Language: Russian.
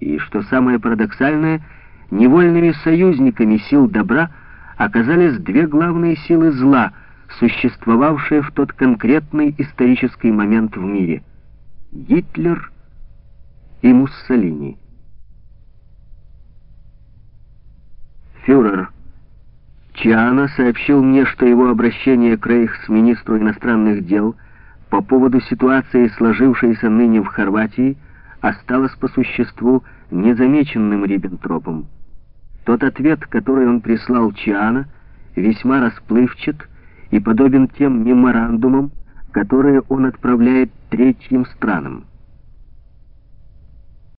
И, что самое парадоксальное, невольными союзниками сил добра оказались две главные силы зла, существовавшие в тот конкретный исторический момент в мире — Гитлер и Муссолини. Фюрер Чиано сообщил мне, что его обращение к рейхсминистру иностранных дел по поводу ситуации, сложившейся ныне в Хорватии, осталось по существу незамеченным Риббентропом. Тот ответ, который он прислал Чиано, весьма расплывчат и подобен тем меморандумам, которые он отправляет третьим странам.